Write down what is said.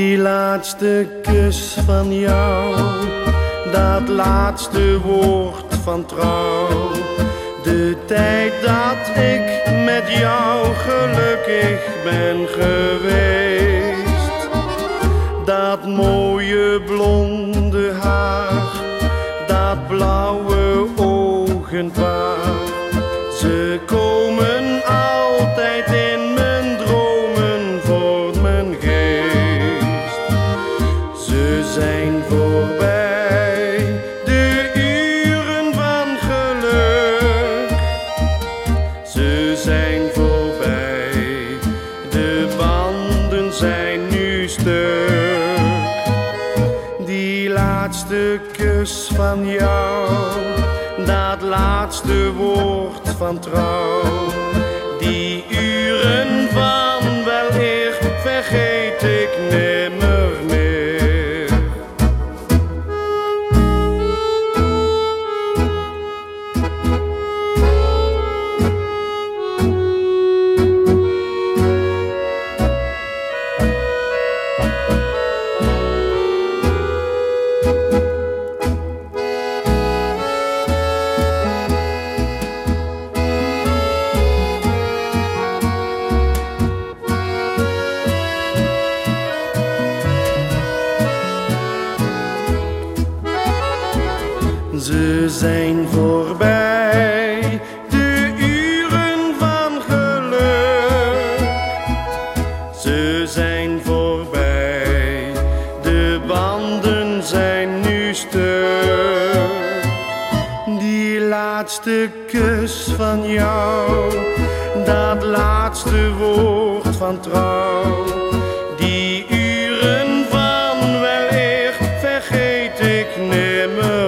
laatste kus van jou, dat laatste woord van trouw. De tijd dat ik met jou gelukkig ben geweest. Dat mooie blonde haar, dat blauwe ogenpaar. Zijn voorbij, de uren van geluk. Ze zijn voorbij, de banden zijn nu stuk. Die laatste kus van jou, dat laatste woord van trouw. Die uren ze zijn voorbij, de uren van geluk. Ze zijn voorbij, de banden zijn nu stuk. Die laatste kus van jou, dat laatste woord van trouw. Die uren van weleer vergeet ik nimmer.